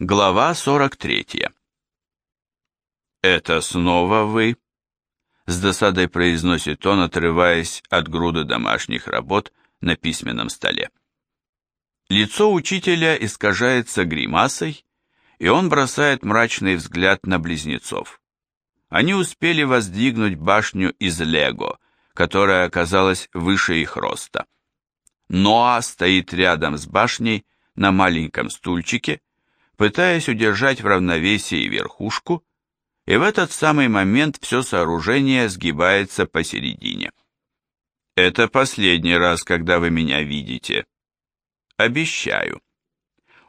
Глава 43. «Это снова вы?» С досадой произносит он, отрываясь от груды домашних работ на письменном столе. Лицо учителя искажается гримасой, и он бросает мрачный взгляд на близнецов. Они успели воздвигнуть башню из лего, которая оказалась выше их роста. Ноа стоит рядом с башней на маленьком стульчике, пытаясь удержать в равновесии верхушку, и в этот самый момент все сооружение сгибается посередине. Это последний раз, когда вы меня видите. Обещаю.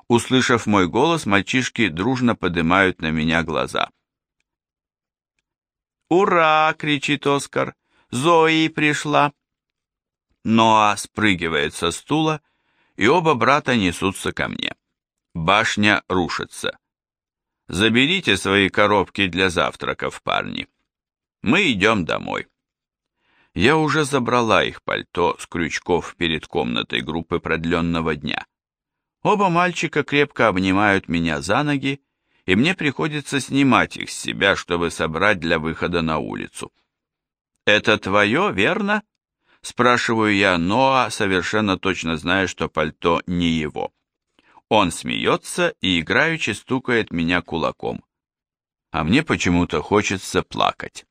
Услышав мой голос, мальчишки дружно поднимают на меня глаза. «Ура!» — кричит Оскар. «Зои пришла!» Ноа спрыгивает со стула, и оба брата несутся ко мне. Башня рушится. Заберите свои коробки для завтраков, парни. Мы идем домой. Я уже забрала их пальто с крючков перед комнатой группы продленного дня. Оба мальчика крепко обнимают меня за ноги, и мне приходится снимать их с себя, чтобы собрать для выхода на улицу. «Это твое, верно?» Спрашиваю я Ноа, совершенно точно зная, что пальто не его. Он смеется и играючи стукает меня кулаком. А мне почему-то хочется плакать.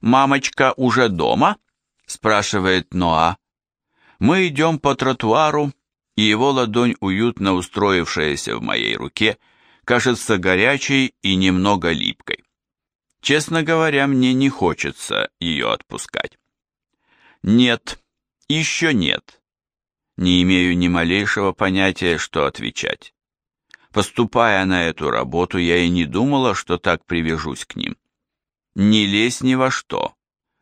«Мамочка уже дома?» – спрашивает Ноа. Мы идем по тротуару, и его ладонь, уютно устроившаяся в моей руке, кажется горячей и немного липкой. Честно говоря, мне не хочется ее отпускать. Нет, еще нет. Не имею ни малейшего понятия, что отвечать. Поступая на эту работу, я и не думала, что так привяжусь к ним. Не лезь ни во что.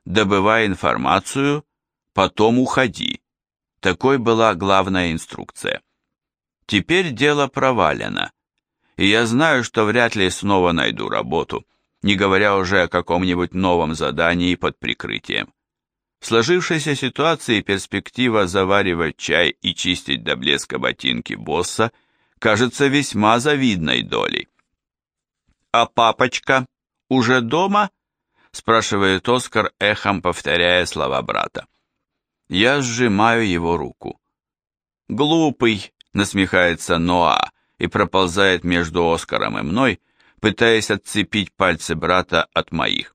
Добывай информацию, потом уходи. Такой была главная инструкция. Теперь дело провалено, и я знаю, что вряд ли снова найду работу, не говоря уже о каком-нибудь новом задании под прикрытием. Сложившейся ситуации перспектива заваривать чай и чистить до блеска ботинки босса кажется весьма завидной долей. «А папочка уже дома?» – спрашивает Оскар, эхом повторяя слова брата. Я сжимаю его руку. «Глупый!» – насмехается Ноа и проползает между Оскаром и мной, пытаясь отцепить пальцы брата от моих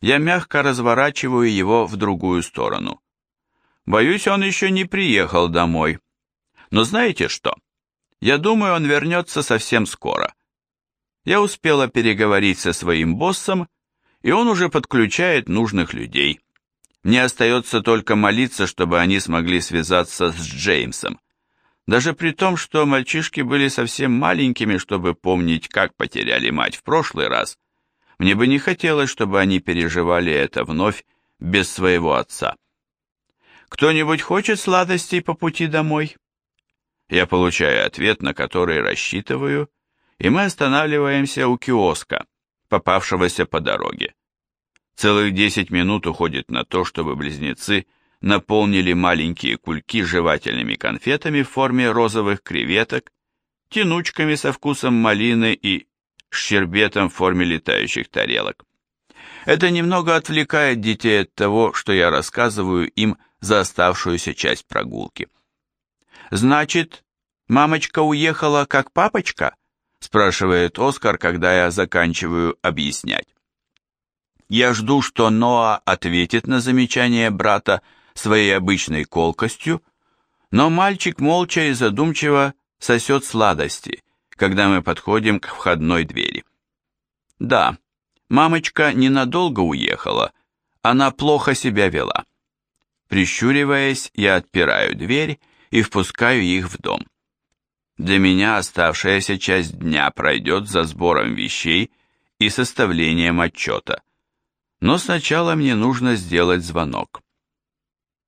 я мягко разворачиваю его в другую сторону. Боюсь, он еще не приехал домой. Но знаете что? Я думаю, он вернется совсем скоро. Я успела переговорить со своим боссом, и он уже подключает нужных людей. Мне остается только молиться, чтобы они смогли связаться с Джеймсом. Даже при том, что мальчишки были совсем маленькими, чтобы помнить, как потеряли мать в прошлый раз, мне бы не хотелось, чтобы они переживали это вновь без своего отца. «Кто-нибудь хочет сладостей по пути домой?» Я получаю ответ, на который рассчитываю, и мы останавливаемся у киоска, попавшегося по дороге. Целых десять минут уходит на то, чтобы близнецы наполнили маленькие кульки жевательными конфетами в форме розовых креветок, тянучками со вкусом малины и щербетом в форме летающих тарелок. Это немного отвлекает детей от того, что я рассказываю им за оставшуюся часть прогулки. «Значит, мамочка уехала как папочка?» спрашивает Оскар, когда я заканчиваю объяснять. Я жду, что Ноа ответит на замечание брата своей обычной колкостью, но мальчик молча и задумчиво сосет сладости, когда мы подходим к входной двери. Да, мамочка ненадолго уехала, она плохо себя вела. Прищуриваясь, я отпираю дверь и впускаю их в дом. Для меня оставшаяся часть дня пройдет за сбором вещей и составлением отчета. Но сначала мне нужно сделать звонок.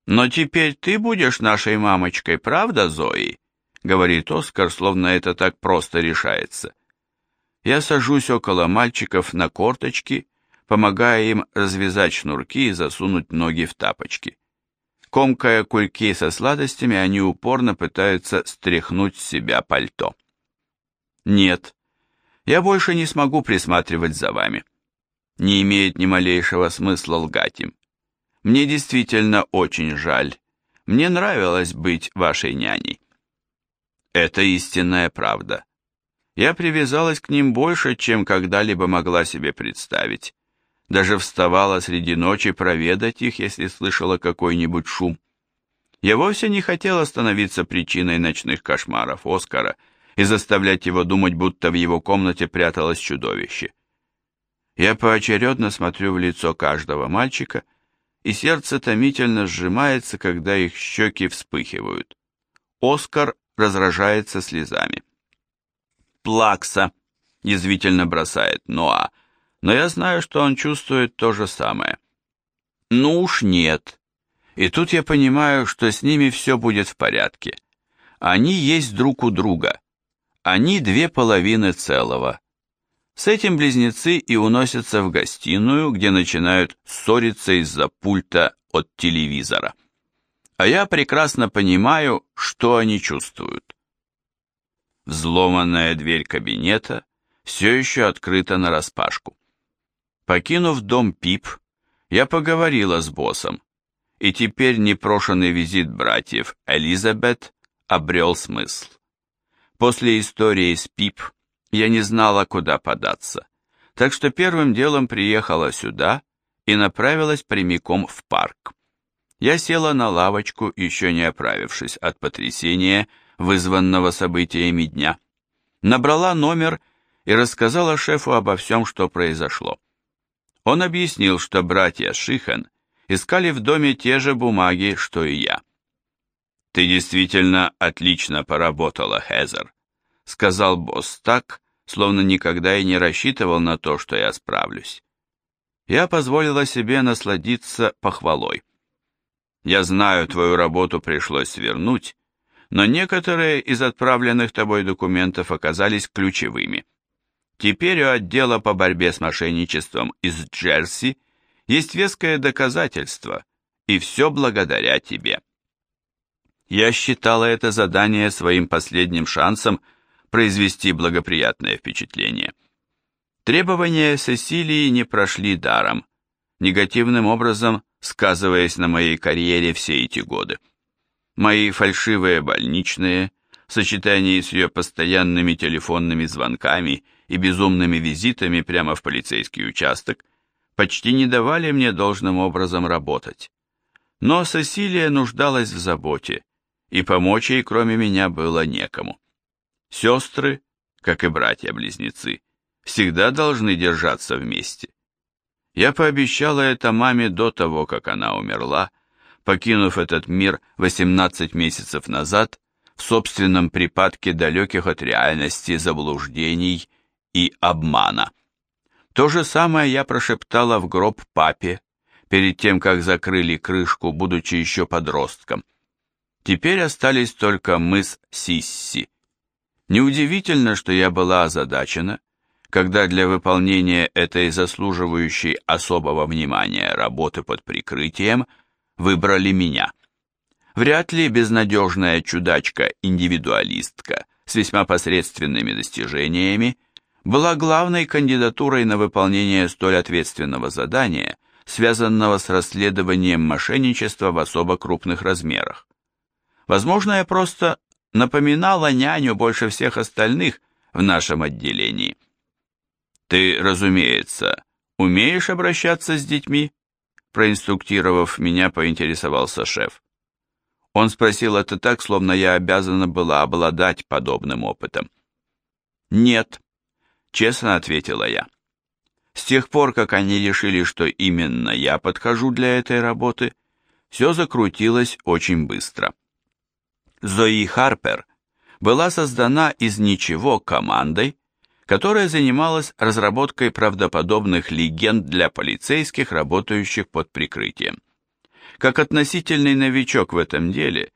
«Но теперь ты будешь нашей мамочкой, правда, Зои?» Говорит Оскар, словно это так просто решается. Я сажусь около мальчиков на корточки, помогая им развязать шнурки и засунуть ноги в тапочки. Комкая кульки со сладостями, они упорно пытаются стряхнуть с себя пальто. Нет, я больше не смогу присматривать за вами. Не имеет ни малейшего смысла лгать им. Мне действительно очень жаль. Мне нравилось быть вашей няней. Это истинная правда. Я привязалась к ним больше, чем когда-либо могла себе представить. Даже вставала среди ночи проведать их, если слышала какой-нибудь шум. Я вовсе не хотела становиться причиной ночных кошмаров Оскара и заставлять его думать, будто в его комнате пряталось чудовище. Я поочередно смотрю в лицо каждого мальчика, и сердце томительно сжимается, когда их щеки вспыхивают. Оскар разражается слезами. «Плакса!» — язвительно бросает Ноа, но я знаю, что он чувствует то же самое. «Ну уж нет!» И тут я понимаю, что с ними все будет в порядке. Они есть друг у друга. Они две половины целого. С этим близнецы и уносятся в гостиную, где начинают ссориться из-за пульта от телевизора. А я прекрасно понимаю, что они чувствуют. Взломанная дверь кабинета все еще открыта нараспашку. Покинув дом Пип, я поговорила с боссом, и теперь непрошенный визит братьев Элизабет обрел смысл. После истории с Пип я не знала, куда податься, так что первым делом приехала сюда и направилась прямиком в парк. Я села на лавочку, еще не оправившись от потрясения, вызванного событиями дня, набрала номер и рассказала шефу обо всем, что произошло. Он объяснил, что братья Шихан искали в доме те же бумаги, что и я. «Ты действительно отлично поработала, Хезер», — сказал босс так, словно никогда и не рассчитывал на то, что я справлюсь. Я позволила себе насладиться похвалой. Я знаю, твою работу пришлось свернуть, но некоторые из отправленных тобой документов оказались ключевыми. Теперь у отдела по борьбе с мошенничеством из Джерси есть веское доказательство, и все благодаря тебе. Я считала это задание своим последним шансом произвести благоприятное впечатление. Требования Сесилии не прошли даром, негативным образом сказываясь на моей карьере все эти годы. Мои фальшивые больничные, в сочетании с ее постоянными телефонными звонками и безумными визитами прямо в полицейский участок, почти не давали мне должным образом работать. Но Сесилия нуждалась в заботе, и помочь ей кроме меня было некому. Сестры, как и братья-близнецы, всегда должны держаться вместе. Я пообещала это маме до того, как она умерла, покинув этот мир 18 месяцев назад в собственном припадке далеких от реальности заблуждений и обмана. То же самое я прошептала в гроб папе, перед тем, как закрыли крышку, будучи еще подростком. Теперь остались только мы с Сисси. Неудивительно, что я была озадачена, когда для выполнения этой заслуживающей особого внимания работы под прикрытием выбрали меня. Вряд ли безнадежная чудачка-индивидуалистка с весьма посредственными достижениями была главной кандидатурой на выполнение столь ответственного задания, связанного с расследованием мошенничества в особо крупных размерах. Возможно, я просто напоминала няню больше всех остальных в нашем отделении. Ты, разумеется, умеешь обращаться с детьми? Проинструктировав меня, поинтересовался шеф. Он спросил это так, словно я обязана была обладать подобным опытом. «Нет», — честно ответила я. С тех пор, как они решили, что именно я подхожу для этой работы, все закрутилось очень быстро. Зои Харпер была создана из ничего командой, которая занималась разработкой правдоподобных легенд для полицейских, работающих под прикрытием. Как относительный новичок в этом деле,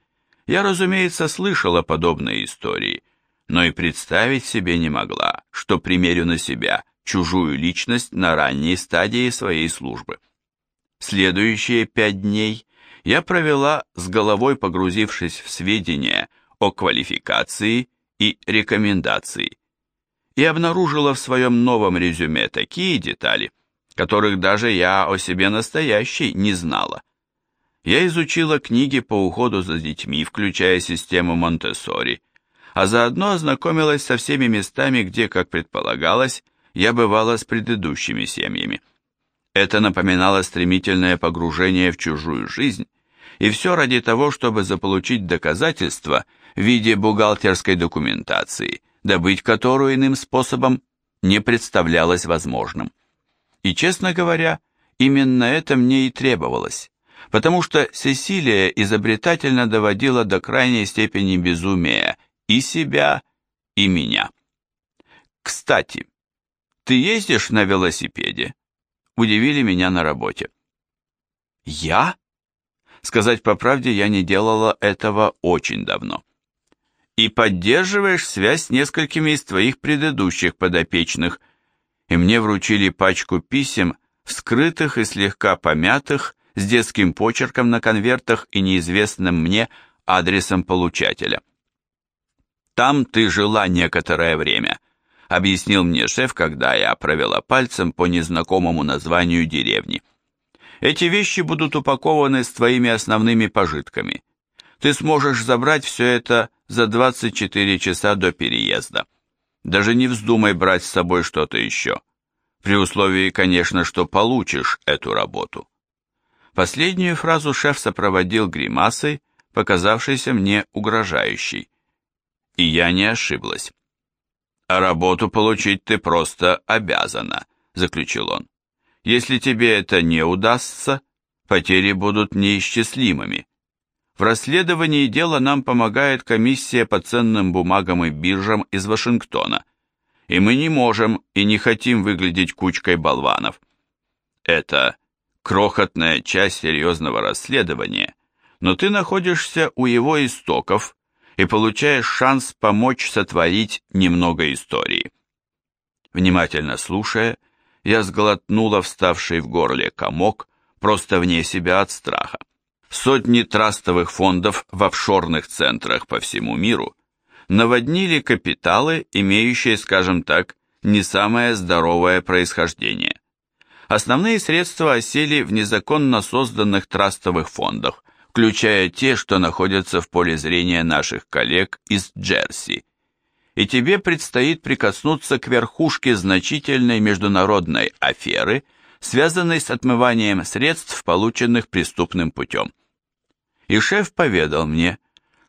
я, разумеется, слышала подобные истории, но и представить себе не могла, что примерю на себя чужую личность на ранней стадии своей службы. Следующие пять дней я провела с головой погрузившись в сведения о квалификации и рекомендации. И обнаружила в своем новом резюме такие детали, которых даже я о себе настоящей не знала. Я изучила книги по уходу за детьми, включая систему Монтессори, а заодно ознакомилась со всеми местами, где, как предполагалось, я бывала с предыдущими семьями. Это напоминало стремительное погружение в чужую жизнь, и все ради того, чтобы заполучить доказательства в виде бухгалтерской документации, добыть которую иным способом не представлялось возможным. И, честно говоря, именно это мне и требовалось потому что Сесилия изобретательно доводила до крайней степени безумия и себя, и меня. «Кстати, ты ездишь на велосипеде?» Удивили меня на работе. «Я?» Сказать по правде, я не делала этого очень давно. «И поддерживаешь связь с несколькими из твоих предыдущих подопечных», и мне вручили пачку писем, вскрытых и слегка помятых, с детским почерком на конвертах и неизвестным мне адресом получателя. «Там ты жила некоторое время», — объяснил мне шеф, когда я провела пальцем по незнакомому названию деревни. «Эти вещи будут упакованы с твоими основными пожитками. Ты сможешь забрать все это за 24 часа до переезда. Даже не вздумай брать с собой что-то еще. При условии, конечно, что получишь эту работу». Последнюю фразу шеф сопроводил гримасой, показавшейся мне угрожающей. И я не ошиблась. «А работу получить ты просто обязана», — заключил он. «Если тебе это не удастся, потери будут неисчислимыми. В расследовании дела нам помогает комиссия по ценным бумагам и биржам из Вашингтона, и мы не можем и не хотим выглядеть кучкой болванов. Это крохотная часть серьезного расследования, но ты находишься у его истоков и получаешь шанс помочь сотворить немного истории. Внимательно слушая, я сглотнула вставший в горле комок, просто вне себя от страха. Сотни трастовых фондов в офшорных центрах по всему миру наводнили капиталы, имеющие, скажем так, не самое здоровое происхождение. Основные средства осели в незаконно созданных трастовых фондах, включая те, что находятся в поле зрения наших коллег из Джерси. И тебе предстоит прикоснуться к верхушке значительной международной аферы, связанной с отмыванием средств, полученных преступным путем. И шеф поведал мне,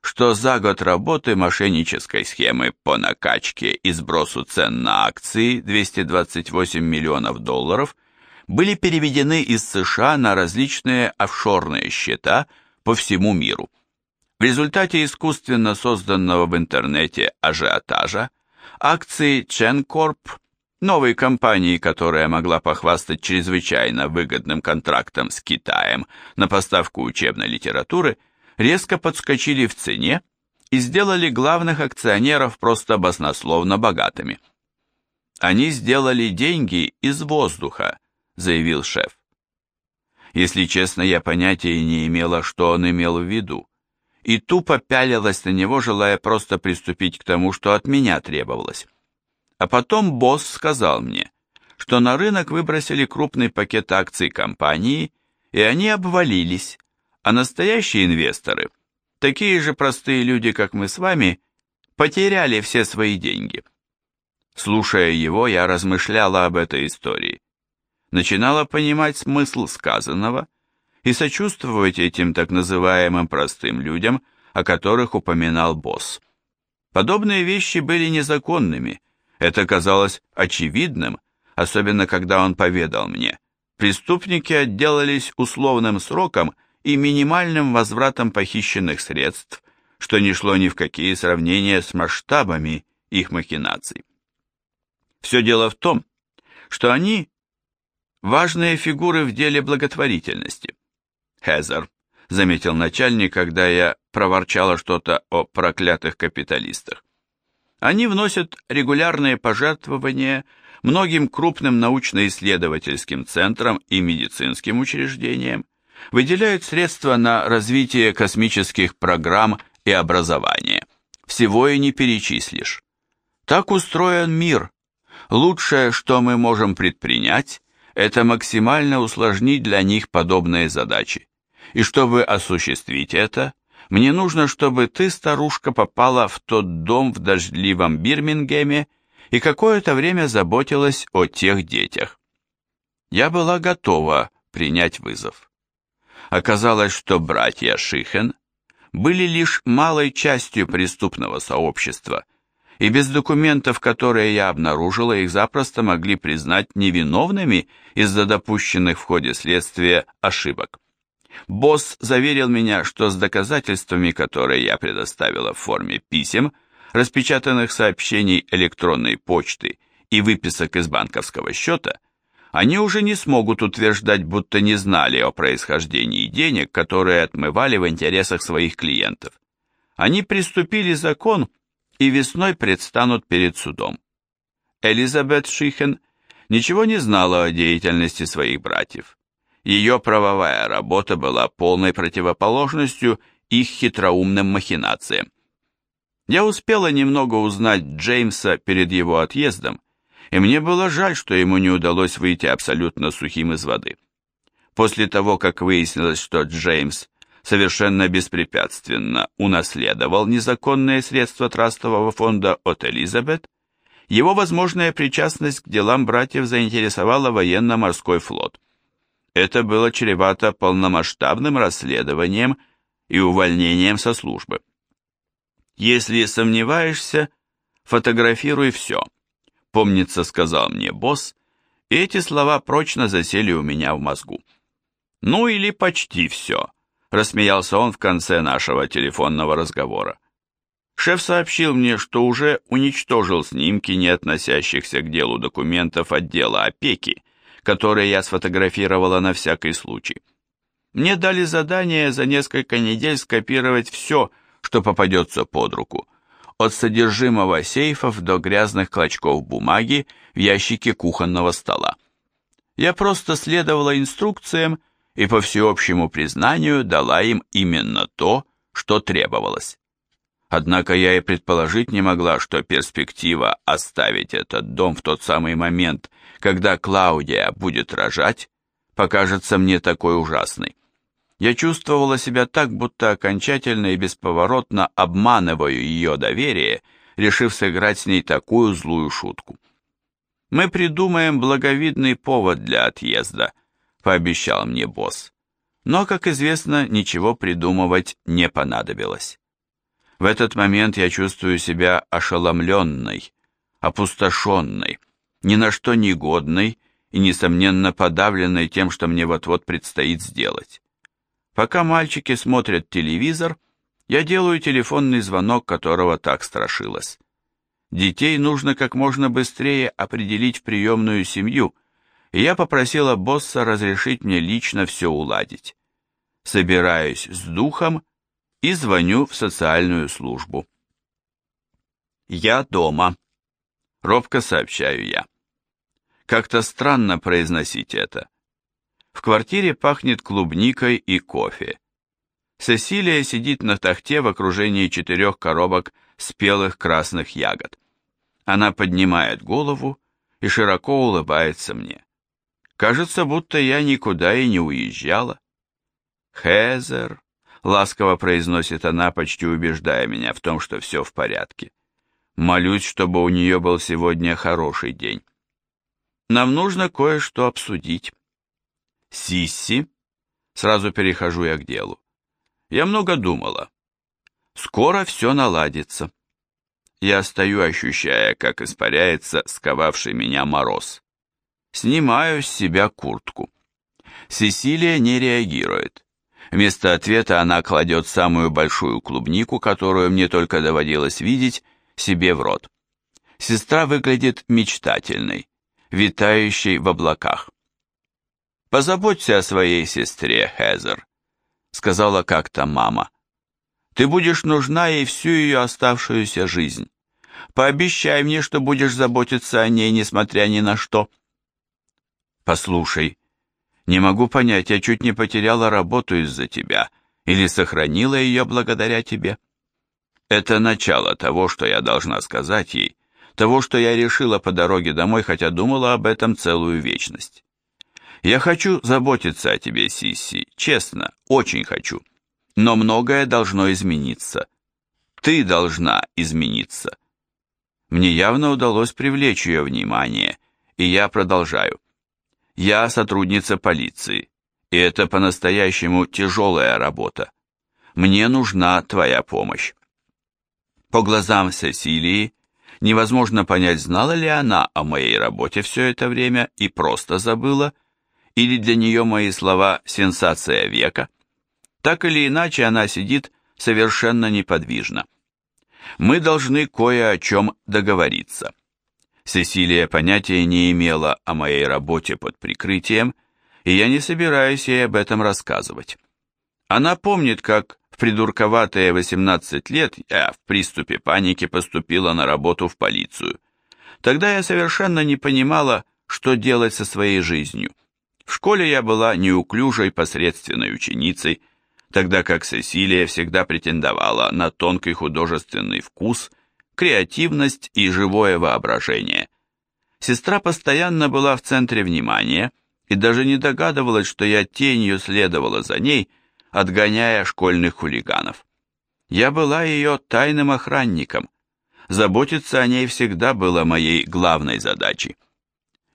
что за год работы мошеннической схемы по накачке и сбросу цен на акции 228 миллионов долларов – были переведены из США на различные офшорные счета по всему миру. В результате искусственно созданного в интернете ажиотажа акции Ченкорп, новой компании, которая могла похвастать чрезвычайно выгодным контрактом с Китаем на поставку учебной литературы, резко подскочили в цене и сделали главных акционеров просто баснословно богатыми. Они сделали деньги из воздуха, заявил шеф. Если честно, я понятия не имела, что он имел в виду, и тупо пялилась на него, желая просто приступить к тому, что от меня требовалось. А потом босс сказал мне, что на рынок выбросили крупный пакет акций компании, и они обвалились, а настоящие инвесторы, такие же простые люди, как мы с вами, потеряли все свои деньги. Слушая его, я размышляла об этой истории начинала понимать смысл сказанного и сочувствовать этим так называемым простым людям, о которых упоминал босс. Подобные вещи были незаконными, это казалось очевидным, особенно когда он поведал мне. Преступники отделались условным сроком и минимальным возвратом похищенных средств, что не шло ни в какие сравнения с масштабами их махинаций. Все дело в том, что они Важные фигуры в деле благотворительности. Хезер, заметил начальник, когда я проворчала что-то о проклятых капиталистах. Они вносят регулярные пожертвования многим крупным научно-исследовательским центрам и медицинским учреждениям, выделяют средства на развитие космических программ и образование. Всего и не перечислишь. Так устроен мир, Лучшее, что мы можем предпринять, это максимально усложнить для них подобные задачи. И чтобы осуществить это, мне нужно, чтобы ты, старушка, попала в тот дом в дождливом Бирмингеме и какое-то время заботилась о тех детях. Я была готова принять вызов. Оказалось, что братья Шихен были лишь малой частью преступного сообщества, и без документов, которые я обнаружила, их запросто могли признать невиновными из-за допущенных в ходе следствия ошибок. Босс заверил меня, что с доказательствами, которые я предоставила в форме писем, распечатанных сообщений электронной почты и выписок из банковского счета, они уже не смогут утверждать, будто не знали о происхождении денег, которые отмывали в интересах своих клиентов. Они приступили закон и весной предстанут перед судом. Элизабет Шихен ничего не знала о деятельности своих братьев. Ее правовая работа была полной противоположностью их хитроумным махинациям. Я успела немного узнать Джеймса перед его отъездом, и мне было жаль, что ему не удалось выйти абсолютно сухим из воды. После того, как выяснилось, что Джеймс совершенно беспрепятственно унаследовал незаконные средства трастового фонда от Элизабет, его возможная причастность к делам братьев заинтересовала военно-морской флот. Это было чревато полномасштабным расследованием и увольнением со службы. Если сомневаешься, фотографируй все, помнится, сказал мне босс, и эти слова прочно засели у меня в мозгу. Ну или почти все, рассмеялся он в конце нашего телефонного разговора. Шеф сообщил мне, что уже уничтожил снимки, не относящихся к делу документов отдела опеки, которые я сфотографировала на всякий случай. Мне дали задание за несколько недель скопировать все, что попадется под руку, от содержимого сейфов до грязных клочков бумаги в ящике кухонного стола. Я просто следовала инструкциям и по всеобщему признанию дала им именно то, что требовалось. Однако я и предположить не могла, что перспектива оставить этот дом в тот самый момент, когда Клаудия будет рожать, покажется мне такой ужасной. Я чувствовала себя так, будто окончательно и бесповоротно обманываю ее доверие, решив сыграть с ней такую злую шутку. «Мы придумаем благовидный повод для отъезда», — пообещал мне босс. Но, как известно, ничего придумывать не понадобилось. В этот момент я чувствую себя ошеломленной, опустошенной, ни на что не годной и, несомненно, подавленной тем, что мне вот-вот предстоит сделать. Пока мальчики смотрят телевизор, я делаю телефонный звонок, которого так страшилась. Детей нужно как можно быстрее определить в приемную семью, и я попросила босса разрешить мне лично все уладить. Собираюсь с духом и звоню в социальную службу. «Я дома», — робко сообщаю я. Как-то странно произносить это. В квартире пахнет клубникой и кофе. Сесилия сидит на тахте в окружении четырех коробок спелых красных ягод. Она поднимает голову и широко улыбается мне. Кажется, будто я никуда и не уезжала. Хезер, ласково произносит она, почти убеждая меня в том, что все в порядке. Молюсь, чтобы у нее был сегодня хороший день. Нам нужно кое-что обсудить. Сисси, сразу перехожу я к делу. Я много думала. Скоро все наладится. Я стою, ощущая, как испаряется сковавший меня мороз. Снимаю с себя куртку. Сесилия не реагирует. Вместо ответа она кладет самую большую клубнику, которую мне только доводилось видеть, себе в рот. Сестра выглядит мечтательной, витающей в облаках. «Позаботься о своей сестре, Хезер», — сказала как-то мама. «Ты будешь нужна ей всю ее оставшуюся жизнь. Пообещай мне, что будешь заботиться о ней, несмотря ни на что». «Послушай», не могу понять, я чуть не потеряла работу из-за тебя или сохранила ее благодаря тебе. Это начало того, что я должна сказать ей, того, что я решила по дороге домой, хотя думала об этом целую вечность. Я хочу заботиться о тебе, Сисси, честно, очень хочу. Но многое должно измениться. Ты должна измениться. Мне явно удалось привлечь ее внимание, и я продолжаю. Я сотрудница полиции, и это по-настоящему тяжелая работа. Мне нужна твоя помощь. По глазам Сесилии невозможно понять, знала ли она о моей работе все это время и просто забыла, или для нее мои слова «сенсация века». Так или иначе, она сидит совершенно неподвижно. Мы должны кое о чем договориться. Сесилия понятия не имела о моей работе под прикрытием, и я не собираюсь ей об этом рассказывать. Она помнит, как в придурковатые 18 лет я в приступе паники поступила на работу в полицию. Тогда я совершенно не понимала, что делать со своей жизнью. В школе я была неуклюжей посредственной ученицей, тогда как Сесилия всегда претендовала на тонкий художественный вкус, креативность и живое воображение. Сестра постоянно была в центре внимания и даже не догадывалась, что я тенью следовала за ней, отгоняя школьных хулиганов. Я была ее тайным охранником. Заботиться о ней всегда было моей главной задачей.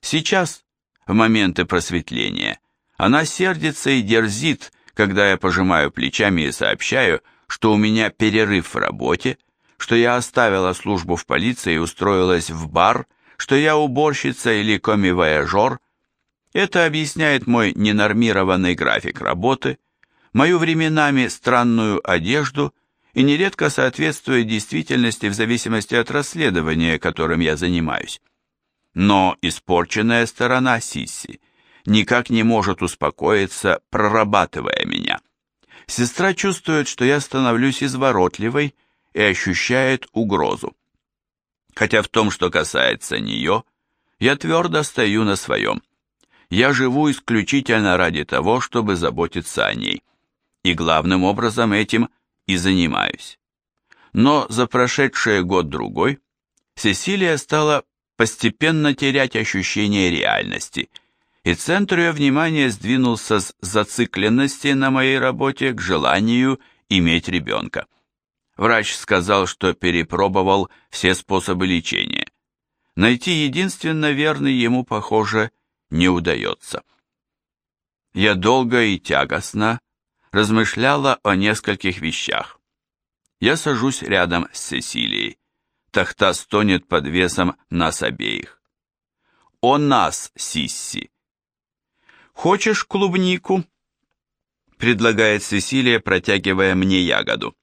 Сейчас, в моменты просветления, она сердится и дерзит, когда я пожимаю плечами и сообщаю, что у меня перерыв в работе, что я оставила службу в полиции и устроилась в бар, что я уборщица или коми-вояжер. Это объясняет мой ненормированный график работы – мою временами странную одежду и нередко соответствует действительности в зависимости от расследования, которым я занимаюсь. Но испорченная сторона Сисси никак не может успокоиться, прорабатывая меня. Сестра чувствует, что я становлюсь изворотливой и ощущает угрозу. Хотя в том, что касается нее, я твердо стою на своем. Я живу исключительно ради того, чтобы заботиться о ней и главным образом этим и занимаюсь. Но за прошедший год-другой Сесилия стала постепенно терять ощущение реальности, и центр ее внимания сдвинулся с зацикленности на моей работе к желанию иметь ребенка. Врач сказал, что перепробовал все способы лечения. Найти единственно верный ему, похоже, не удается. Я долго и тягостно размышляла о нескольких вещах. Я сажусь рядом с Сесилией. Тахта стонет под весом нас обеих. О нас, Сисси! Хочешь клубнику? Предлагает Сесилия, протягивая мне ягоду.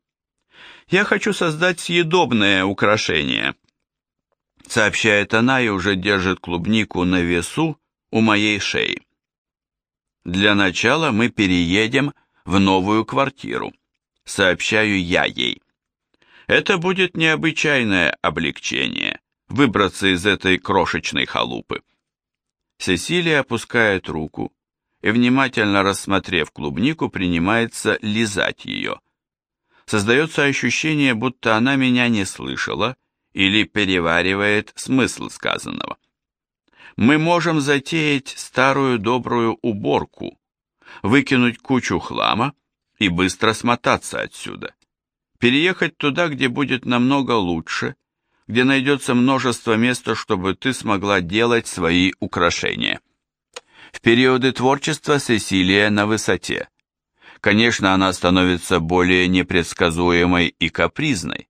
Я хочу создать съедобное украшение. Сообщает она и уже держит клубнику на весу у моей шеи. Для начала мы переедем в новую квартиру. Сообщаю я ей. Это будет необычайное облегчение, выбраться из этой крошечной халупы. Сесилия опускает руку и, внимательно рассмотрев клубнику, принимается лизать ее. Создается ощущение, будто она меня не слышала или переваривает смысл сказанного. Мы можем затеять старую добрую уборку, выкинуть кучу хлама и быстро смотаться отсюда. Переехать туда, где будет намного лучше, где найдется множество места, чтобы ты смогла делать свои украшения. В периоды творчества Сесилия на высоте. Конечно, она становится более непредсказуемой и капризной,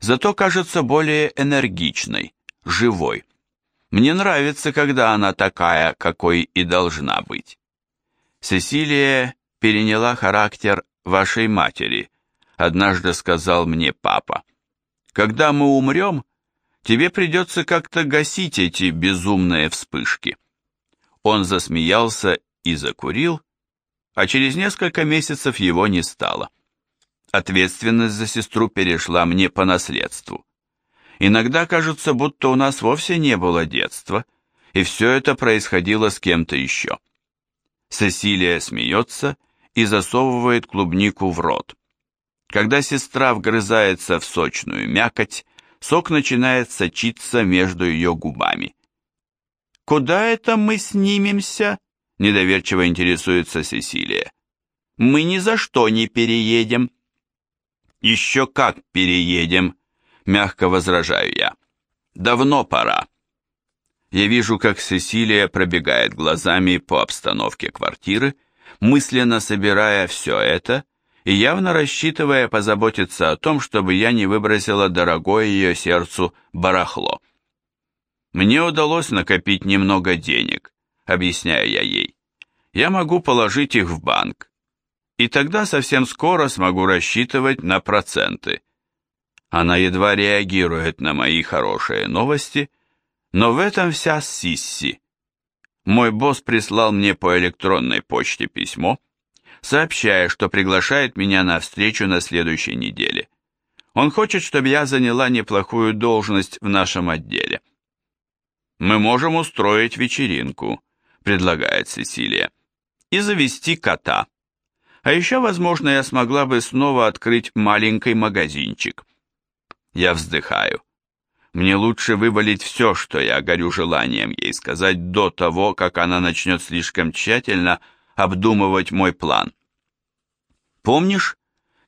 зато кажется более энергичной, живой. Мне нравится, когда она такая, какой и должна быть. Сесилия переняла характер вашей матери, однажды сказал мне папа. Когда мы умрем, тебе придется как-то гасить эти безумные вспышки. Он засмеялся и закурил, а через несколько месяцев его не стало. Ответственность за сестру перешла мне по наследству. Иногда кажется, будто у нас вовсе не было детства, и все это происходило с кем-то еще. Сесилия смеется и засовывает клубнику в рот. Когда сестра вгрызается в сочную мякоть, Сок начинает сочиться между ее губами. «Куда это мы снимемся?» – недоверчиво интересуется Сесилия. «Мы ни за что не переедем». «Еще как переедем», – мягко возражаю я. «Давно пора». Я вижу, как Сесилия пробегает глазами по обстановке квартиры, мысленно собирая все это и явно рассчитывая позаботиться о том, чтобы я не выбросила дорогое ее сердцу барахло. Мне удалось накопить немного денег, объясняю я ей. Я могу положить их в банк, и тогда совсем скоро смогу рассчитывать на проценты. Она едва реагирует на мои хорошие новости, но в этом вся Сисси. Мой босс прислал мне по электронной почте письмо, сообщая, что приглашает меня на встречу на следующей неделе. Он хочет, чтобы я заняла неплохую должность в нашем отделе. «Мы можем устроить вечеринку», — предлагает Сесилия, «и завести кота. А еще, возможно, я смогла бы снова открыть маленький магазинчик». Я вздыхаю. Мне лучше вывалить все, что я горю желанием ей сказать до того, как она начнет слишком тщательно обдумывать мой план. Помнишь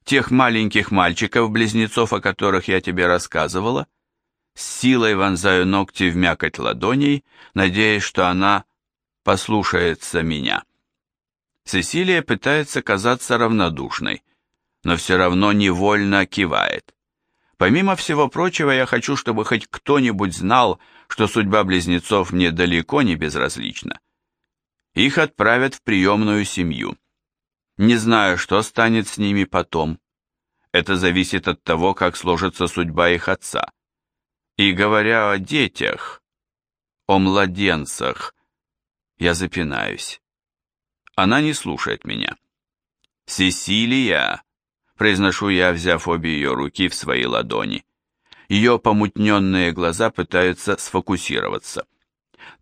тех маленьких мальчиков-близнецов, о которых я тебе рассказывала? С силой вонзаю ногти в мякоть ладоней, надеясь, что она послушается меня. Сесилия пытается казаться равнодушной, но все равно невольно кивает. Помимо всего прочего, я хочу, чтобы хоть кто-нибудь знал, что судьба близнецов мне далеко не безразлична. Их отправят в приемную семью. Не знаю, что станет с ними потом. Это зависит от того, как сложится судьба их отца. И говоря о детях, о младенцах, я запинаюсь. Она не слушает меня. «Сесилия!» Произношу я, взяв обе ее руки в свои ладони. Ее помутненные глаза пытаются сфокусироваться.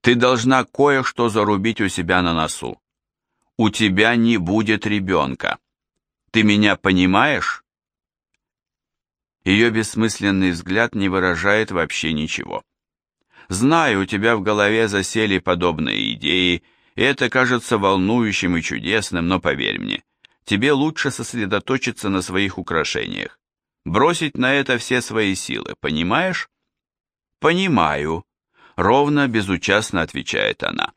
Ты должна кое-что зарубить у себя на носу. У тебя не будет ребенка. Ты меня понимаешь? Ее бессмысленный взгляд не выражает вообще ничего. Знаю, у тебя в голове засели подобные идеи, и это кажется волнующим и чудесным, но поверь мне, тебе лучше сосредоточиться на своих украшениях. Бросить на это все свои силы, понимаешь? Понимаю, ровно, безучастно отвечает она.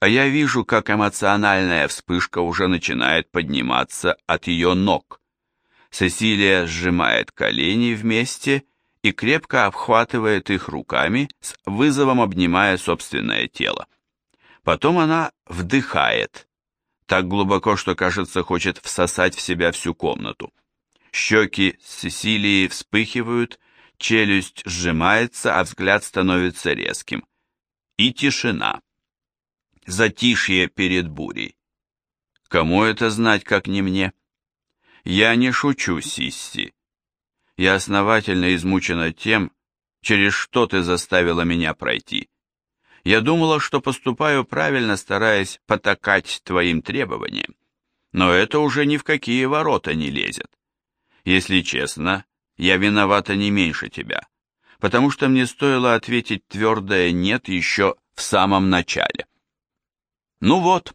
А я вижу, как эмоциональная вспышка уже начинает подниматься от ее ног. Сесилия сжимает колени вместе и крепко обхватывает их руками, с вызовом обнимая собственное тело. Потом она вдыхает, так глубоко, что, кажется, хочет всосать в себя всю комнату. Щеки Сесилии вспыхивают, челюсть сжимается, а взгляд становится резким. И тишина. Затишье перед бурей. Кому это знать, как не мне? Я не шучу, Сисси. Я основательно измучена тем, через что ты заставила меня пройти. Я думала, что поступаю правильно, стараясь потакать твоим требованиям. Но это уже ни в какие ворота не лезет. Если честно, я виновата не меньше тебя, потому что мне стоило ответить твердое «нет» еще в самом начале. Ну вот,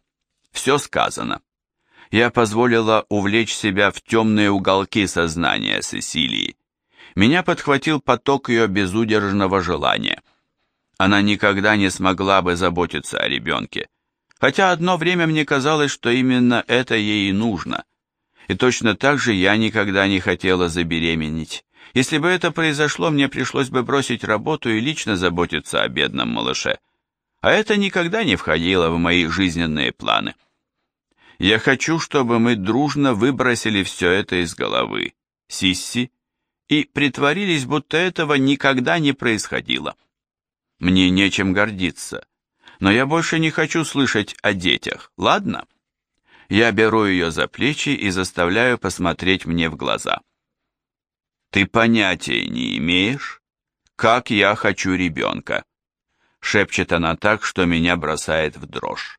все сказано. Я позволила увлечь себя в темные уголки сознания Сесилии. Меня подхватил поток ее безудержного желания – она никогда не смогла бы заботиться о ребенке. Хотя одно время мне казалось, что именно это ей и нужно. И точно так же я никогда не хотела забеременеть. Если бы это произошло, мне пришлось бы бросить работу и лично заботиться о бедном малыше. А это никогда не входило в мои жизненные планы. Я хочу, чтобы мы дружно выбросили все это из головы, Сисси, и притворились, будто этого никогда не происходило. Мне нечем гордиться. Но я больше не хочу слышать о детях, ладно? Я беру ее за плечи и заставляю посмотреть мне в глаза. Ты понятия не имеешь, как я хочу ребенка. Шепчет она так, что меня бросает в дрожь.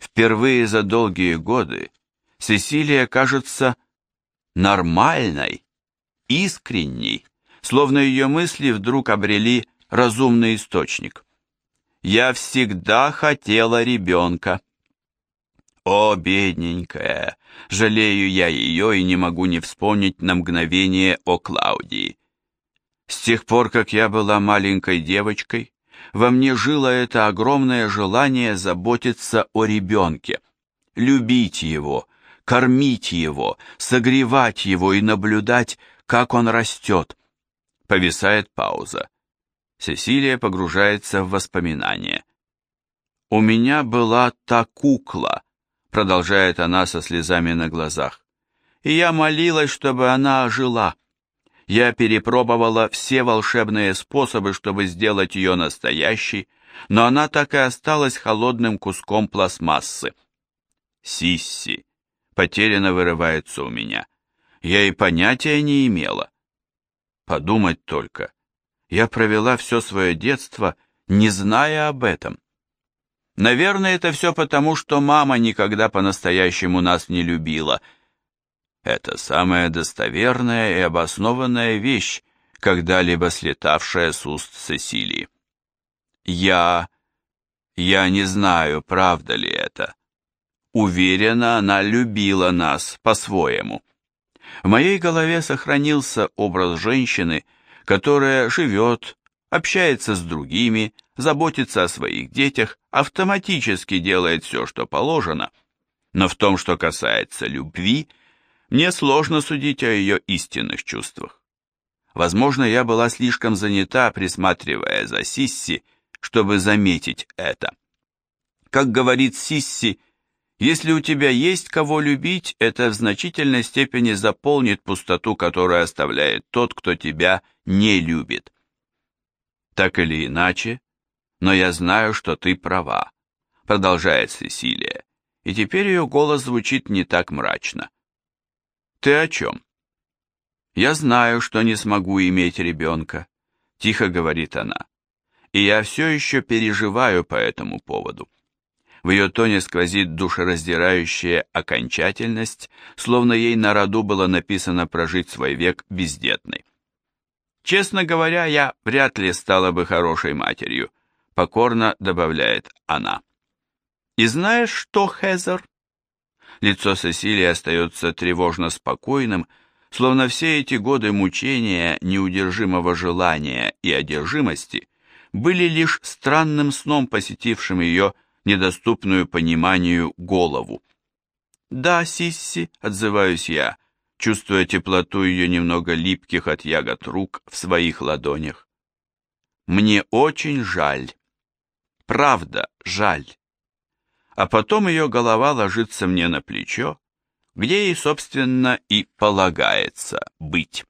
Впервые за долгие годы Сесилия кажется нормальной, искренней, словно ее мысли вдруг обрели разумный источник. «Я всегда хотела ребенка». О, бедненькая, жалею я ее и не могу не вспомнить на мгновение о Клаудии. С тех пор, как я была маленькой девочкой, во мне жило это огромное желание заботиться о ребенке, любить его, кормить его, согревать его и наблюдать, как он растет. Повисает пауза. Сесилия погружается в воспоминания. «У меня была та кукла», продолжает она со слезами на глазах. И я молилась, чтобы она ожила. Я перепробовала все волшебные способы, чтобы сделать ее настоящей, но она так и осталась холодным куском пластмассы. Сисси. Потеряно вырывается у меня. Я и понятия не имела. Подумать только. Я провела все свое детство, не зная об этом. Наверное, это все потому, что мама никогда по-настоящему нас не любила. Это самая достоверная и обоснованная вещь, когда-либо слетавшая с уст Сесилии. Я... я не знаю, правда ли это. Уверена, она любила нас по-своему. В моей голове сохранился образ женщины, которая живет, общается с другими, заботится о своих детях, автоматически делает все, что положено, но в том, что касается любви, мне сложно судить о ее истинных чувствах. Возможно, я была слишком занята, присматривая за Сисси, чтобы заметить это. Как говорит Сисси, если у тебя есть кого любить, это в значительной степени заполнит пустоту, которую оставляет тот, кто тебя не любит. Так или иначе, но я знаю, что ты права», — продолжает Сесилия, и теперь ее голос звучит не так мрачно. «Ты о чем?» «Я знаю, что не смогу иметь ребенка», — тихо говорит она, «и я все еще переживаю по этому поводу». В ее тоне сквозит душераздирающая окончательность, словно ей на роду было написано прожить свой век бездетной. Честно говоря, я вряд ли стала бы хорошей матерью, покорно добавляет она. И знаешь что, Хезер? Лицо Сесилии остается тревожно спокойным, словно все эти годы мучения, неудержимого желания и одержимости были лишь странным сном, посетившим ее недоступную пониманию голову. «Да, Сисси», — отзываюсь я, чувствуя теплоту ее немного липких от ягод рук в своих ладонях. «Мне очень жаль». Правда, жаль. А потом ее голова ложится мне на плечо, где ей, собственно, и полагается быть.